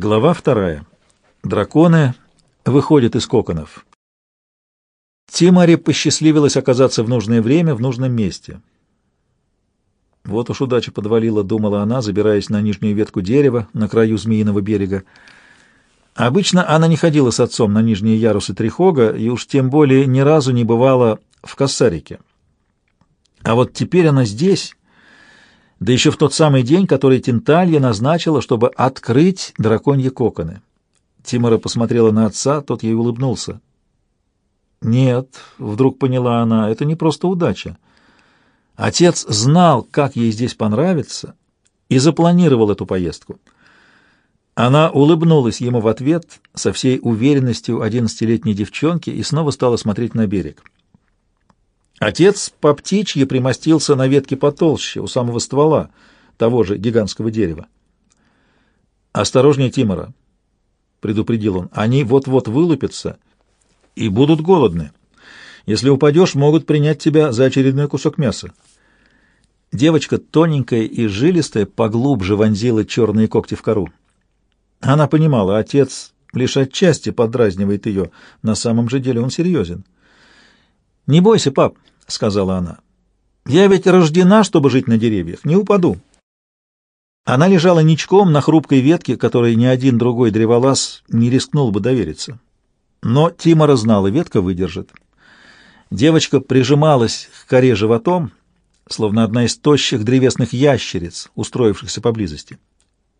Глава вторая. Драконы выходят из коконов. Тимаре посчастливилось оказаться в нужное время в нужном месте. Вот уж удача подвалила, думала она, забираясь на нижнюю ветку дерева на краю Змеиного берега. Обычно она не ходила с отцом на нижние ярусы Трихога и уж тем более ни разу не бывала в Кассарике. А вот теперь она здесь да еще в тот самый день, который Тенталья назначила, чтобы открыть драконьи коконы. Тимора посмотрела на отца, тот ей улыбнулся. «Нет», — вдруг поняла она, — «это не просто удача. Отец знал, как ей здесь понравится, и запланировал эту поездку». Она улыбнулась ему в ответ со всей уверенностью одиннадцатилетней девчонки и снова стала смотреть на берег. Отец по птичьи примостился на ветке потолще, у самого ствола того же гигантского дерева. «Осторожнее, Тимора!» — предупредил он. «Они вот-вот вылупятся и будут голодны. Если упадешь, могут принять тебя за очередной кусок мяса». Девочка, тоненькая и жилистая, поглубже вонзила черные когти в кору. Она понимала, отец лишь отчасти подразнивает ее, на самом же деле он серьезен. «Не бойся, пап», — сказала она. «Я ведь рождена, чтобы жить на деревьях. Не упаду». Она лежала ничком на хрупкой ветке, которой ни один другой древолаз не рискнул бы довериться. Но Тимора знала, ветка выдержит. Девочка прижималась к коре животом, словно одна из тощих древесных ящериц, устроившихся поблизости.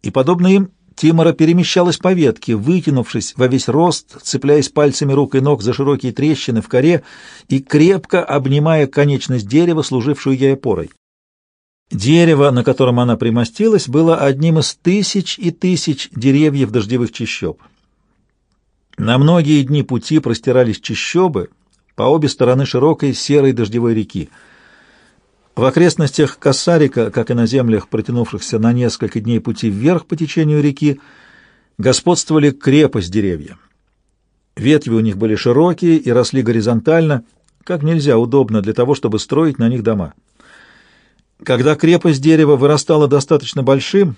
И, подобно им, Тимора перемещалась по ветке, вытянувшись во весь рост, цепляясь пальцами рук и ног за широкие трещины в коре и крепко обнимая конечность дерева, служившую ей опорой. Дерево, на котором она примостилась, было одним из тысяч и тысяч деревьев дождевых чащоб. На многие дни пути простирались чащобы по обе стороны широкой серой дождевой реки — в окрестностях Кассарика, как и на землях, протянувшихся на несколько дней пути вверх по течению реки, господствовали крепость деревья. Ветви у них были широкие и росли горизонтально, как нельзя удобно для того, чтобы строить на них дома. Когда крепость дерева вырастала достаточно большим,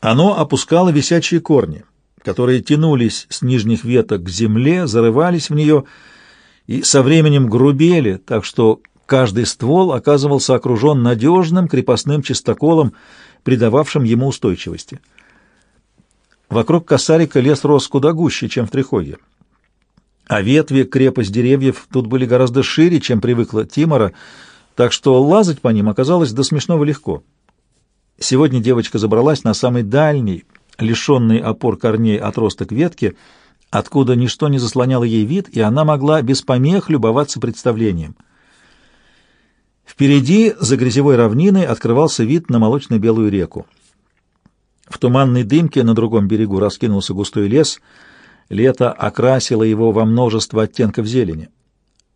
оно опускало висячие корни, которые тянулись с нижних веток к земле, зарывались в нее и со временем грубели, так что Каждый ствол оказывался окружен надежным крепостным чистоколом, придававшим ему устойчивости. Вокруг косарика лес рос куда гуще, чем в Трихоге. А ветви, крепость деревьев тут были гораздо шире, чем привыкла Тимора, так что лазать по ним оказалось до смешного легко. Сегодня девочка забралась на самый дальний, лишенный опор корней отросток ветки, откуда ничто не заслоняло ей вид, и она могла без помех любоваться представлением — Впереди, за грязевой равниной, открывался вид на молочно-белую реку. В туманной дымке на другом берегу раскинулся густой лес. Лето окрасило его во множество оттенков зелени.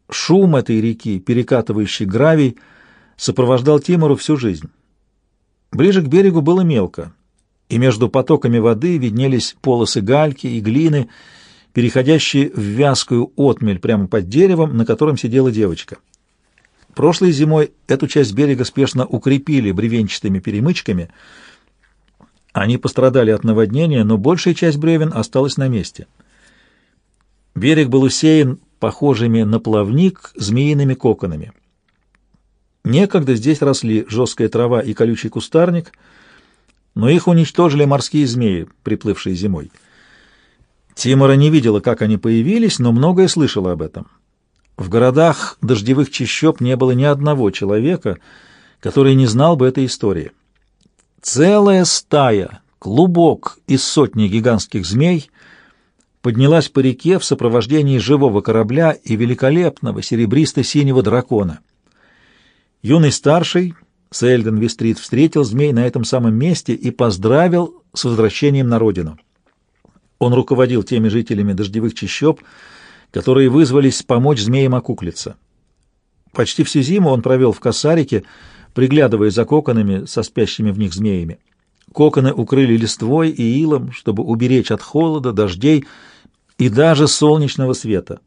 Шум этой реки, перекатывающий гравий, сопровождал Тимуру всю жизнь. Ближе к берегу было мелко, и между потоками воды виднелись полосы гальки и глины, переходящие в вязкую отмель прямо под деревом, на котором сидела девочка. Прошлой зимой эту часть берега спешно укрепили бревенчатыми перемычками. Они пострадали от наводнения, но большая часть бревен осталась на месте. Берег был усеян похожими на плавник змеиными коконами. Некогда здесь росли жесткая трава и колючий кустарник, но их уничтожили морские змеи, приплывшие зимой. Тимора не видела, как они появились, но многое слышала об этом. В городах дождевых чащоб не было ни одного человека, который не знал бы этой истории. Целая стая, клубок из сотни гигантских змей поднялась по реке в сопровождении живого корабля и великолепного серебристо-синего дракона. Юный старший, Сельден Вестрит, встретил змей на этом самом месте и поздравил с возвращением на родину. Он руководил теми жителями дождевых чащоб, которые вызвались помочь змеям окуклиться. Почти всю зиму он провел в косарике, приглядывая за коконами со спящими в них змеями. Коконы укрыли листвой и илом, чтобы уберечь от холода, дождей и даже солнечного света.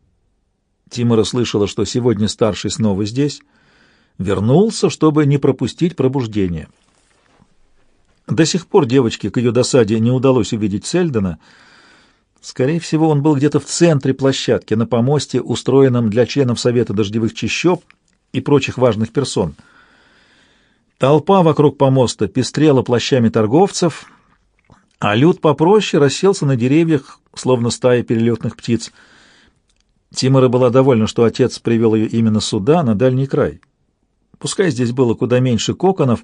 Тимора слышала, что сегодня старший снова здесь, вернулся, чтобы не пропустить пробуждение. До сих пор девочке к ее досаде не удалось увидеть Сельдена. Скорее всего, он был где-то в центре площадки, на помосте, устроенном для членов Совета дождевых чащоб и прочих важных персон. Толпа вокруг помоста пестрела плащами торговцев, а люд попроще расселся на деревьях, словно стая перелетных птиц. Тимора была довольна, что отец привел ее именно сюда, на дальний край. Пускай здесь было куда меньше коконов,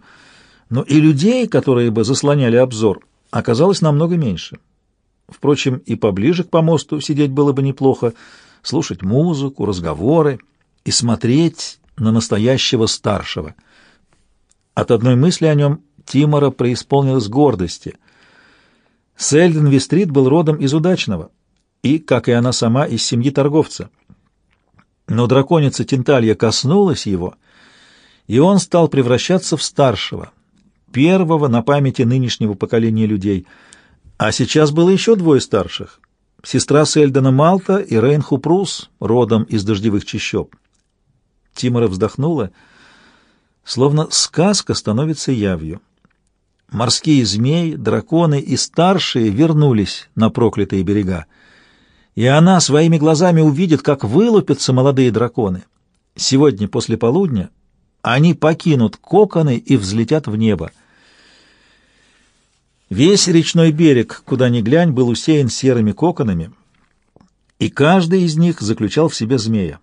но и людей, которые бы заслоняли обзор, оказалось намного меньше. Впрочем, и поближе к помосту сидеть было бы неплохо, слушать музыку, разговоры и смотреть на настоящего старшего. От одной мысли о нем Тимора преисполнилась гордости. Сельден Вестрит был родом из удачного и, как и она сама, из семьи торговца. Но драконица Тенталья коснулась его, и он стал превращаться в старшего, первого на памяти нынешнего поколения людей. А сейчас было еще двое старших — сестра Сельдена Малта и Рейн Хупрус, родом из дождевых чащоб. Тимора вздохнула, словно сказка становится явью. Морские змеи, драконы и старшие вернулись на проклятые берега, и она своими глазами увидит, как вылупятся молодые драконы. Сегодня после полудня они покинут коконы и взлетят в небо. Весь речной берег, куда ни глянь, был усеян серыми коконами, и каждый из них заключал в себе змея.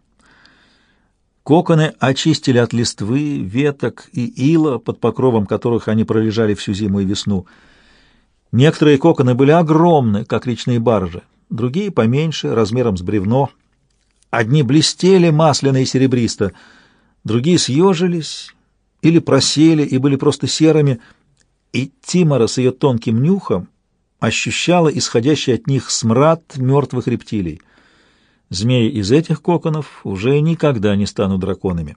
Коконы очистили от листвы, веток и ила, под покровом которых они пролежали всю зиму и весну. Некоторые коконы были огромны, как речные баржи, другие поменьше, размером с бревно. Одни блестели масляно и серебристо, другие съежились или просели и были просто серыми, и Тимора с ее тонким нюхом ощущала исходящий от них смрад мертвых рептилий. Змеи из этих коконов уже никогда не станут драконами.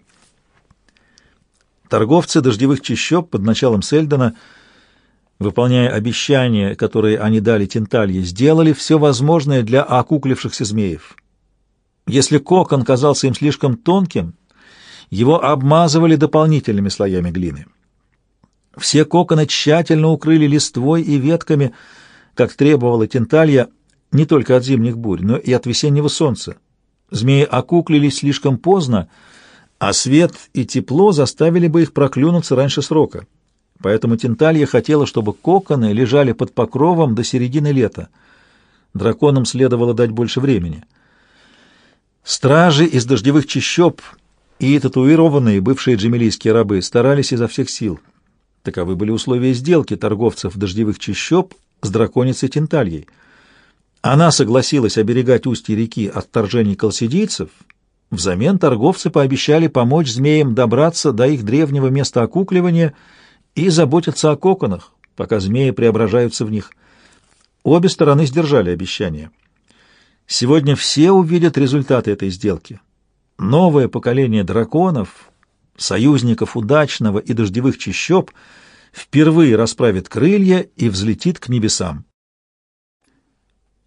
Торговцы дождевых чащоб под началом Сельдона, выполняя обещания, которые они дали Тенталье, сделали все возможное для окуклившихся змеев. Если кокон казался им слишком тонким, его обмазывали дополнительными слоями глины. Все коконы тщательно укрыли листвой и ветками, как требовала Тенталья, не только от зимних бурь, но и от весеннего солнца. Змеи окуклились слишком поздно, а свет и тепло заставили бы их проклюнуться раньше срока. Поэтому Тенталья хотела, чтобы коконы лежали под покровом до середины лета. Драконам следовало дать больше времени. Стражи из дождевых чащоб и татуированные бывшие джемилийские рабы старались изо всех сил. Таковы были условия сделки торговцев дождевых чащоб с драконицей Тентальей — она согласилась оберегать устье реки от вторжений колсидийцев, взамен торговцы пообещали помочь змеям добраться до их древнего места окукливания и заботиться о коконах, пока змеи преображаются в них. Обе стороны сдержали обещание. Сегодня все увидят результаты этой сделки. Новое поколение драконов, союзников удачного и дождевых чащоб, впервые расправит крылья и взлетит к небесам.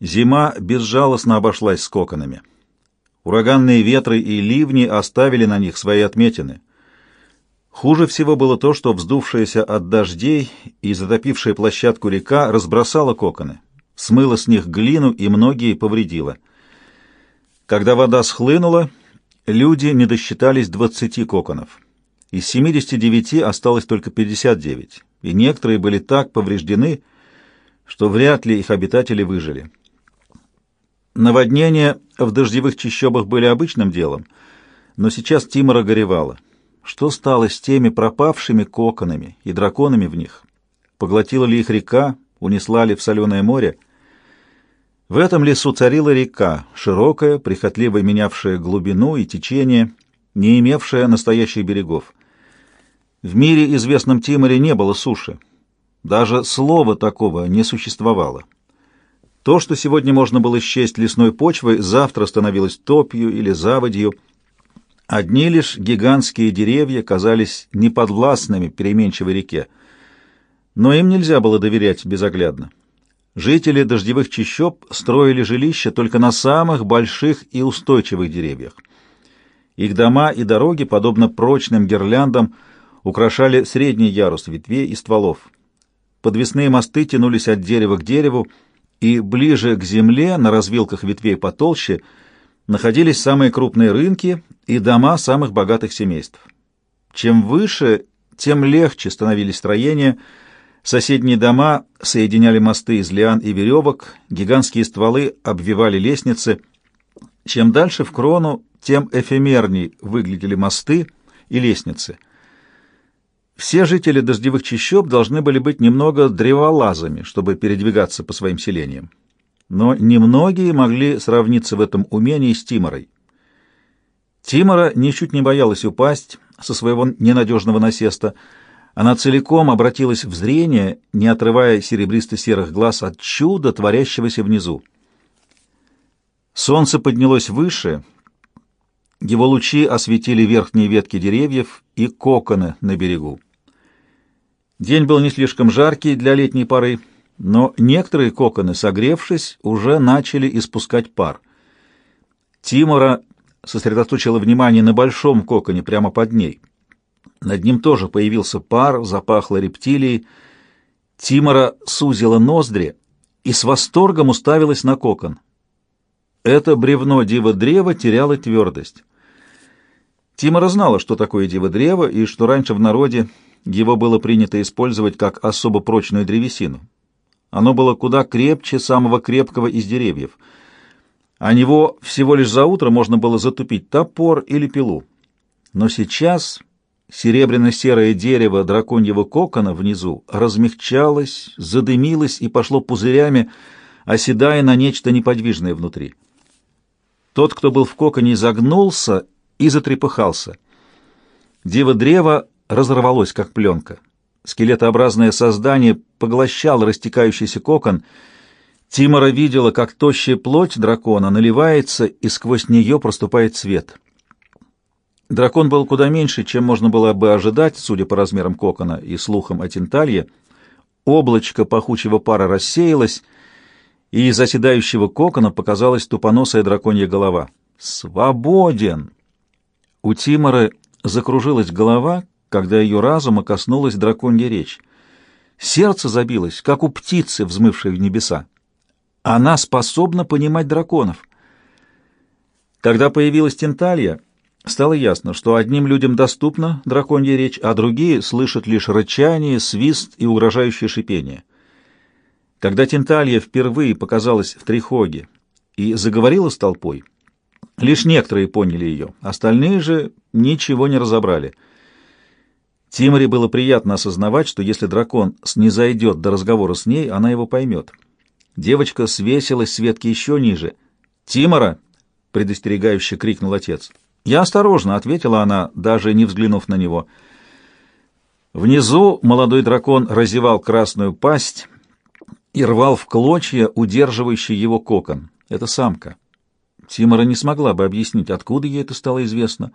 Зима безжалостно обошлась с коконами. Ураганные ветры и ливни оставили на них свои отметины. Хуже всего было то, что вздувшаяся от дождей и затопившая площадку река разбросала коконы, смыла с них глину и многие повредила. Когда вода схлынула, люди не досчитались 20 коконов. Из 79 осталось только 59, и некоторые были так повреждены, что вряд ли их обитатели выжили. Наводнения в дождевых чащобах были обычным делом, но сейчас Тимора горевала. Что стало с теми пропавшими коконами и драконами в них? Поглотила ли их река, унесла ли в соленое море? В этом лесу царила река, широкая, прихотливо менявшая глубину и течение, не имевшая настоящих берегов. В мире, известном Тиморе, не было суши. Даже слова такого не существовало. То, что сегодня можно было счесть лесной почвой, завтра становилось топью или заводью. Одни лишь гигантские деревья казались неподвластными переменчивой реке. Но им нельзя было доверять безоглядно. Жители дождевых чащоб строили жилища только на самых больших и устойчивых деревьях. Их дома и дороги, подобно прочным гирляндам, украшали средний ярус ветвей и стволов. подвесные мосты тянулись от дерева к дереву, и ближе к земле, на развилках ветвей потолще, находились самые крупные рынки и дома самых богатых семейств. Чем выше, тем легче становились строения. Соседние дома соединяли мосты из лиан и веревок, гигантские стволы обвивали лестницы. Чем дальше в крону, тем эфемерней выглядели мосты и лестницы. Все жители дождевых чащоб должны были быть немного древолазами, чтобы передвигаться по своим селениям. Но немногие могли сравниться в этом умении с Тиморой. Тимора ничуть не боялась упасть со своего ненадежного насеста. Она целиком обратилась в зрение, не отрывая серебристо-серых глаз от чуда, творящегося внизу. Солнце поднялось выше, его лучи осветили верхние ветки деревьев и коконы на берегу. День был не слишком жаркий для летней поры, но некоторые коконы, согревшись, уже начали испускать пар. Тимора сосредоточила внимание на большом коконе прямо под ней. Над ним тоже появился пар, запахло рептилией. Тимора сузила ноздри и с восторгом уставилась на кокон. Это бревно дива-древа теряло твердость. Тимора знала, что такое диво-древо, и что раньше в народе его было принято использовать как особо прочную древесину. Оно было куда крепче самого крепкого из деревьев. А него всего лишь за утро можно было затупить топор или пилу. Но сейчас серебряно-серое дерево драконьего кокона внизу размягчалось, задымилось и пошло пузырями, оседая на нечто неподвижное внутри. Тот, кто был в коконе, загнулся и затрепыхался. Диво-древо разорвалось, как пленка. Скелетообразное создание поглощало растекающийся кокон. Тимора видела, как тощая плоть дракона наливается, и сквозь нее проступает свет. Дракон был куда меньше, чем можно было бы ожидать, судя по размерам кокона и слухам о Тинталье. Облачко пахучего пара рассеялось, и из оседающего кокона показалась тупоносая драконья голова. «Свободен!» У Тимора закружилась голова, когда ее разума коснулась драконья речь. Сердце забилось, как у птицы, взмывшей в небеса. Она способна понимать драконов. Когда появилась Тенталья, стало ясно, что одним людям доступна драконья речь, а другие слышат лишь рычание, свист и угрожающее шипение. Когда Тенталья впервые показалась в Трихоге и заговорила с толпой, Лишь некоторые поняли ее, остальные же ничего не разобрали. Тиморе было приятно осознавать, что если дракон снизойдет до разговора с ней, она его поймет. Девочка свесилась с ветки еще ниже. «Тимора!» — предостерегающе крикнул отец. «Я осторожно», — ответила она, даже не взглянув на него. Внизу молодой дракон разевал красную пасть и рвал в клочья удерживающий его кокон. Это самка. Тимора не смогла бы объяснить, откуда ей это стало известно.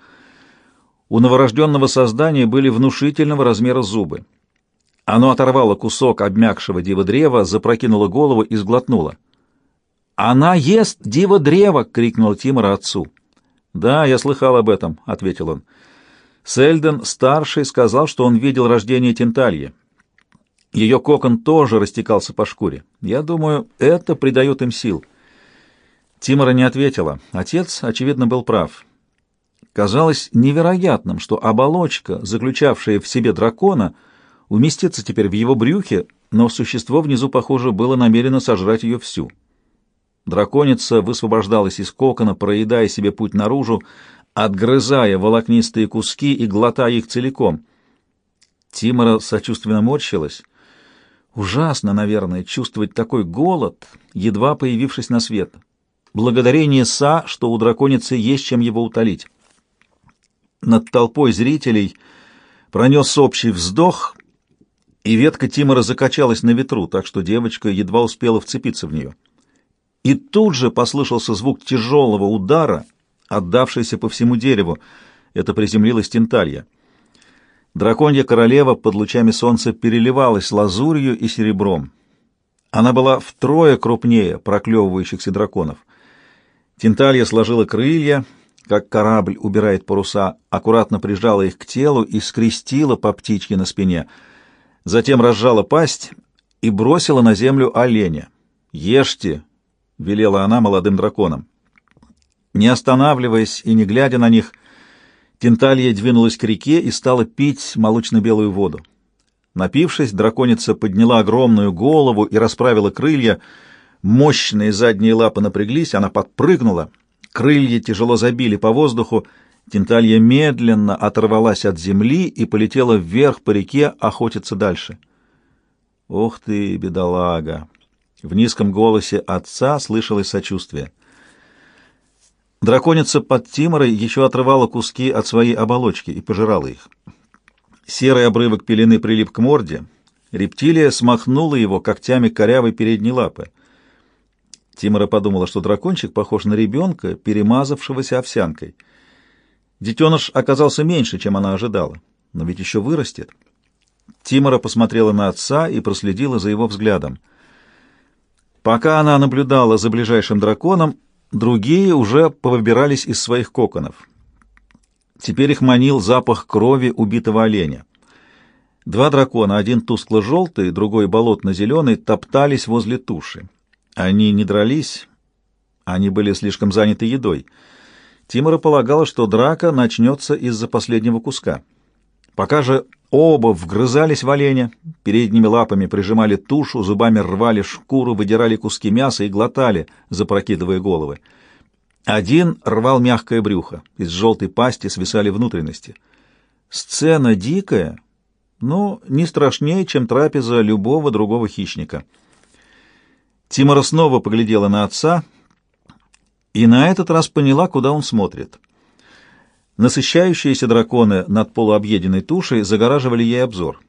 У новорожденного создания были внушительного размера зубы. Оно оторвало кусок обмякшего дива-древа, запрокинуло голову и сглотнуло. «Она ест диво-древо!» — крикнул Тимора отцу. «Да, я слыхал об этом», — ответил он. Сельден, старший, сказал, что он видел рождение Тентальи. Ее кокон тоже растекался по шкуре. Я думаю, это придает им сил. Тимора не ответила. Отец, очевидно, был прав. Казалось невероятным, что оболочка, заключавшая в себе дракона, уместится теперь в его брюхе, но существо внизу, похоже, было намерено сожрать ее всю. Драконица высвобождалась из кокона, проедая себе путь наружу, отгрызая волокнистые куски и глотая их целиком. Тимора сочувственно морщилась. Ужасно, наверное, чувствовать такой голод, едва появившись на свет благодарение Са, что у драконицы есть чем его утолить. Над толпой зрителей пронес общий вздох, и ветка Тимора закачалась на ветру, так что девочка едва успела вцепиться в нее. И тут же послышался звук тяжелого удара, отдавшийся по всему дереву. Это приземлилась Тенталья. Драконья королева под лучами солнца переливалась лазурью и серебром. Она была втрое крупнее проклевывающихся драконов — Тинталья сложила крылья, как корабль убирает паруса, аккуратно прижала их к телу и скрестила по птичке на спине. Затем разжала пасть и бросила на землю оленя. «Ешьте!» — велела она молодым драконам. Не останавливаясь и не глядя на них, Тенталья двинулась к реке и стала пить молочно-белую воду. Напившись, драконица подняла огромную голову и расправила крылья. Мощные задние лапы напряглись, она подпрыгнула. Крылья тяжело забили по воздуху. Тенталья медленно оторвалась от земли и полетела вверх по реке охотиться дальше. «Ох ты, бедолага!» В низком голосе отца слышалось сочувствие. Драконица под Тиморой еще отрывала куски от своей оболочки и пожирала их. Серый обрывок пелены прилип к морде. Рептилия смахнула его когтями корявой передней лапы. Тимора подумала, что дракончик похож на ребенка, перемазавшегося овсянкой. Детеныш оказался меньше, чем она ожидала, но ведь еще вырастет. Тимора посмотрела на отца и проследила за его взглядом. Пока она наблюдала за ближайшим драконом, Другие уже повыбирались из своих коконов. Теперь их манил запах крови убитого оленя. Два дракона, один тускло-желтый, другой болотно-зеленый, топтались возле туши. Они не дрались, они были слишком заняты едой. Тимура полагала, что драка начнется из-за последнего куска. Пока же оба вгрызались в оленя, передними лапами прижимали тушу, зубами рвали шкуру, выдирали куски мяса и глотали, запрокидывая головы. Один рвал мягкое брюхо, из желтой пасти свисали внутренности. Сцена дикая, но не страшнее, чем трапеза любого другого хищника. Тимора снова поглядела на отца и на этот раз поняла, куда он смотрит — Насыщающиеся драконы над полуобъеденной тушей загораживали ей обзор.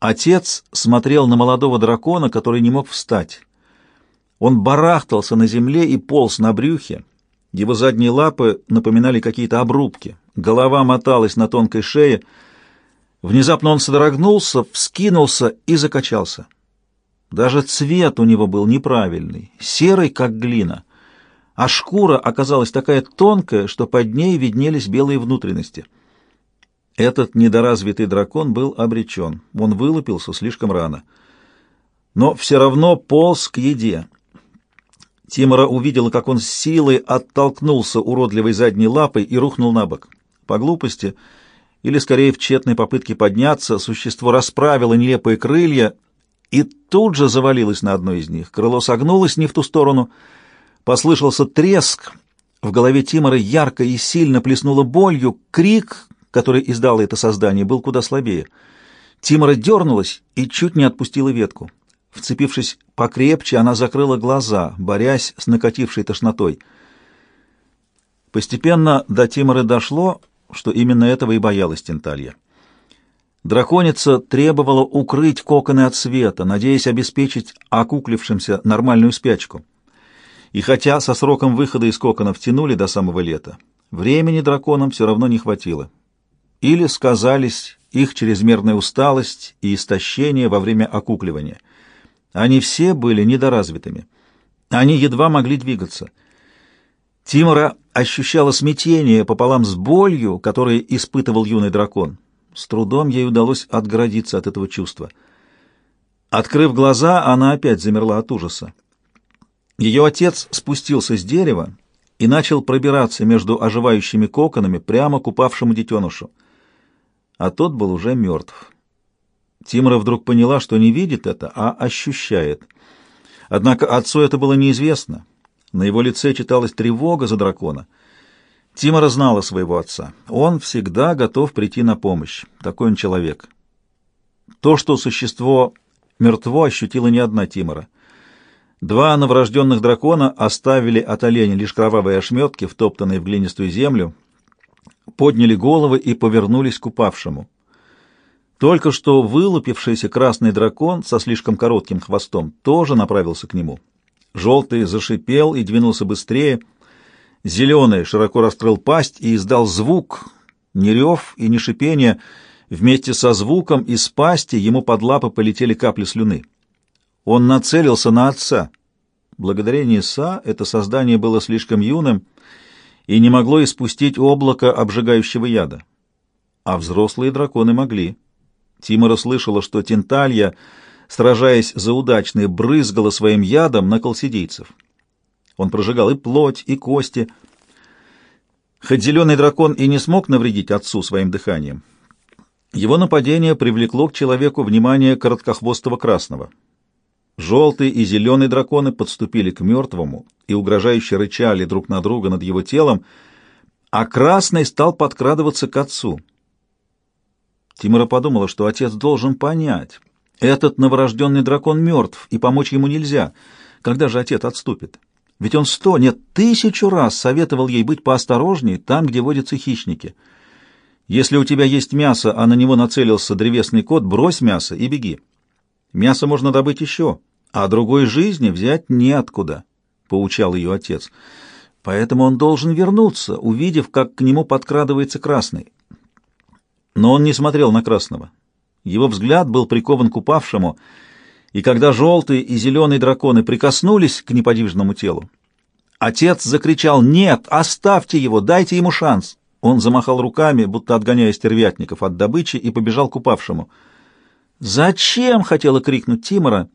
Отец смотрел на молодого дракона, который не мог встать. Он барахтался на земле и полз на брюхе. Его задние лапы напоминали какие-то обрубки. Голова моталась на тонкой шее. Внезапно он содрогнулся, вскинулся и закачался. Даже цвет у него был неправильный, серый, как глина а шкура оказалась такая тонкая, что под ней виднелись белые внутренности. Этот недоразвитый дракон был обречен. Он вылупился слишком рано. Но все равно полз к еде. Тимора увидела, как он с силой оттолкнулся уродливой задней лапой и рухнул на бок. По глупости, или скорее в тщетной попытке подняться, существо расправило нелепые крылья и тут же завалилось на одно из них. Крыло согнулось не в ту сторону — Послышался треск, в голове Тимора ярко и сильно плеснуло болью, крик, который издало это создание, был куда слабее. Тимора дернулась и чуть не отпустила ветку. Вцепившись покрепче, она закрыла глаза, борясь с накатившей тошнотой. Постепенно до Тиморы дошло, что именно этого и боялась Тенталья. Драконица требовала укрыть коконы от света, надеясь обеспечить окуклившимся нормальную спячку. И хотя со сроком выхода из коконов тянули до самого лета, времени драконам все равно не хватило. Или сказались их чрезмерная усталость и истощение во время окукливания. Они все были недоразвитыми. Они едва могли двигаться. Тимора ощущала смятение пополам с болью, которое испытывал юный дракон. С трудом ей удалось отгородиться от этого чувства. Открыв глаза, она опять замерла от ужаса. Ее отец спустился с дерева и начал пробираться между оживающими коконами прямо к упавшему детенышу. А тот был уже мертв. Тимра вдруг поняла, что не видит это, а ощущает. Однако отцу это было неизвестно. На его лице читалась тревога за дракона. Тимора знала своего отца. Он всегда готов прийти на помощь. Такой он человек. То, что существо мертво, ощутила не одна Тимора. Два новорожденных дракона оставили от оленя лишь кровавые ошметки, втоптанные в глинистую землю, подняли головы и повернулись к упавшему. Только что вылупившийся красный дракон со слишком коротким хвостом тоже направился к нему. Желтый зашипел и двинулся быстрее. Зеленый широко раскрыл пасть и издал звук, не рев и не шипение. Вместе со звуком из пасти ему под лапы полетели капли слюны. Он нацелился на отца. Благодарение Са это создание было слишком юным и не могло испустить облако обжигающего яда. А взрослые драконы могли. Тимора слышала, что Тенталья сражаясь за удачные, брызгала своим ядом на колсидийцев. Он прожигал и плоть, и кости. Хоть зеленый дракон и не смог навредить отцу своим дыханием, его нападение привлекло к человеку внимание короткохвостого красного. Желтый и зеленый драконы подступили к мертвому и угрожающе рычали друг на друга над его телом, а красный стал подкрадываться к отцу. Тимура подумала, что отец должен понять. Этот новорожденный дракон мертв, и помочь ему нельзя. Когда же отец отступит? Ведь он сто, нет, тысячу раз советовал ей быть поосторожней там, где водятся хищники. Если у тебя есть мясо, а на него нацелился древесный кот, брось мясо и беги. Мясо можно добыть еще, а другой жизни взять неоткуда, — поучал ее отец. Поэтому он должен вернуться, увидев, как к нему подкрадывается красный. Но он не смотрел на красного. Его взгляд был прикован к упавшему — и когда желтые и зеленые драконы прикоснулись к неподвижному телу, отец закричал «Нет, оставьте его, дайте ему шанс!» Он замахал руками, будто отгоняя стервятников от добычи, и побежал к упавшему. «Зачем?» — хотела крикнуть Тимора.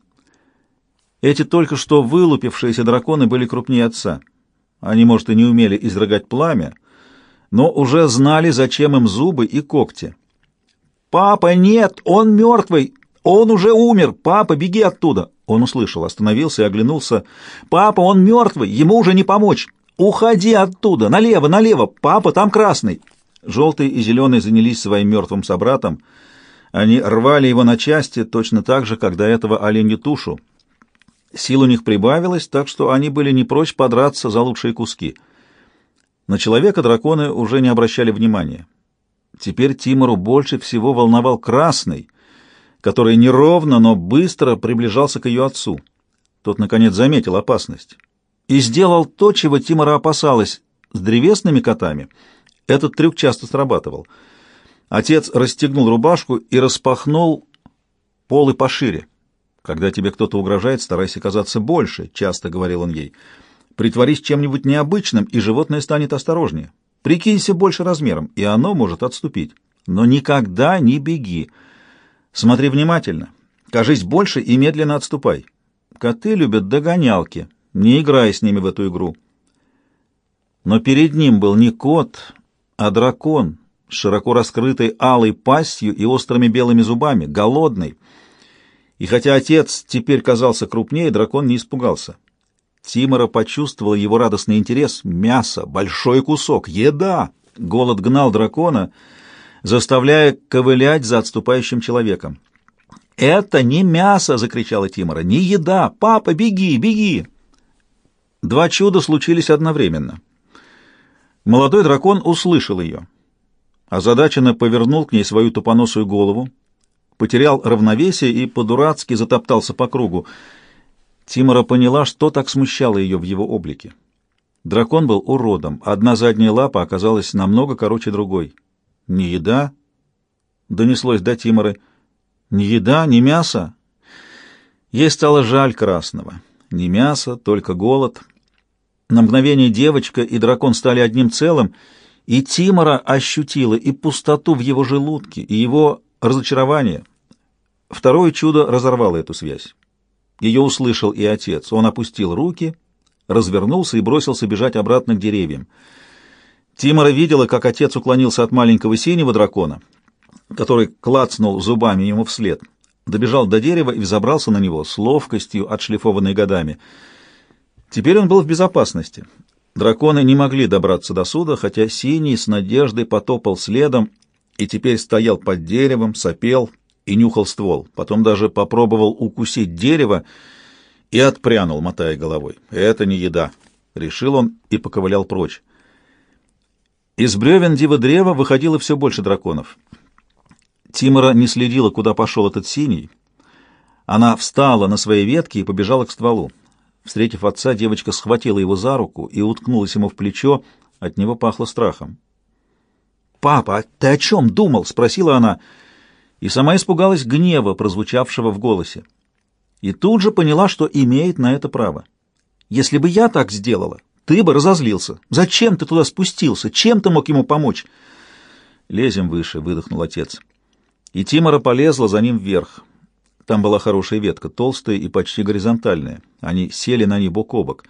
Эти только что вылупившиеся драконы были крупнее отца. Они, может, и не умели изрыгать пламя, но уже знали, зачем им зубы и когти. «Папа, нет, он мертвый!» «Он уже умер! Папа, беги оттуда!» Он услышал, остановился и оглянулся. «Папа, он мертвый! Ему уже не помочь! Уходи оттуда! Налево, налево! Папа, там красный!» Желтый и зеленый занялись своим мертвым собратом. Они рвали его на части, точно так же, как до этого оленью тушу. Сил у них прибавилось, так что они были не прочь подраться за лучшие куски. На человека драконы уже не обращали внимания. Теперь Тимору больше всего волновал красный — который неровно, но быстро приближался к ее отцу. Тот, наконец, заметил опасность и сделал то, чего Тимора опасалась. С древесными котами этот трюк часто срабатывал. Отец расстегнул рубашку и распахнул полы пошире. «Когда тебе кто-то угрожает, старайся казаться больше», — часто говорил он ей. «Притворись чем-нибудь необычным, и животное станет осторожнее. Прикинься больше размером, и оно может отступить. Но никогда не беги». Смотри внимательно. Кажись больше и медленно отступай. Коты любят догонялки. Не играй с ними в эту игру. Но перед ним был не кот, а дракон широко раскрытой алой пастью и острыми белыми зубами, голодный. И хотя отец теперь казался крупнее, дракон не испугался. Тимора почувствовал его радостный интерес. Мясо, большой кусок, еда! Голод гнал дракона — заставляя ковылять за отступающим человеком. «Это не мясо!» — закричала Тимора. «Не еда! Папа, беги, беги!» Два чуда случились одновременно. Молодой дракон услышал ее. Озадаченно повернул к ней свою тупоносую голову, потерял равновесие и по-дурацки затоптался по кругу. Тимора поняла, что так смущало ее в его облике. Дракон был уродом, одна задняя лапа оказалась намного короче другой. «Не еда?» — донеслось до Тиморы. «Не еда, не мясо?» Ей стало жаль красного. Не мясо, только голод. На мгновение девочка и дракон стали одним целым, и Тимора ощутила и пустоту в его желудке, и его разочарование. Второе чудо разорвало эту связь. Ее услышал и отец. Он опустил руки, развернулся и бросился бежать обратно к деревьям. Тимора видела, как отец уклонился от маленького синего дракона, который клацнул зубами ему вслед, добежал до дерева и взобрался на него с ловкостью, отшлифованной годами. Теперь он был в безопасности. Драконы не могли добраться до суда, хотя синий с надеждой потопал следом и теперь стоял под деревом, сопел и нюхал ствол. Потом даже попробовал укусить дерево и отпрянул, мотая головой. «Это не еда», — решил он и поковылял прочь. Из бревен дива древа выходило все больше драконов. Тимора не следила, куда пошел этот синий. Она встала на своей ветке и побежала к стволу. Встретив отца, девочка схватила его за руку и уткнулась ему в плечо. От него пахло страхом. «Папа, ты о чем думал?» — спросила она, и сама испугалась гнева, прозвучавшего в голосе. И тут же поняла, что имеет на это право. «Если бы я так сделала, ты бы разозлился. Зачем ты туда спустился? Чем ты мог ему помочь? Лезем выше, выдохнул отец. И Тимора полезла за ним вверх. Там была хорошая ветка, толстая и почти горизонтальная. Они сели на ней бок о бок.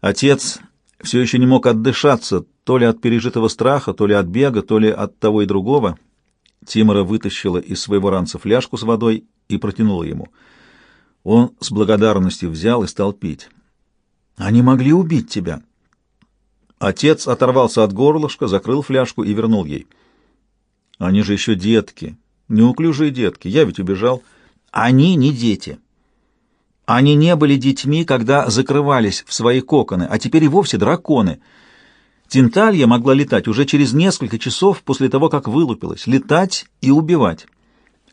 Отец все еще не мог отдышаться, то ли от пережитого страха, то ли от бега, то ли от того и другого. Тимора вытащила из своего ранца фляжку с водой и протянула ему. Он с благодарностью взял и стал пить. «Они могли убить тебя». Отец оторвался от горлышка, закрыл фляжку и вернул ей. «Они же еще детки, неуклюжие детки. Я ведь убежал». «Они не дети». Они не были детьми, когда закрывались в свои коконы, а теперь и вовсе драконы. Тинталья могла летать уже через несколько часов после того, как вылупилась, летать и убивать.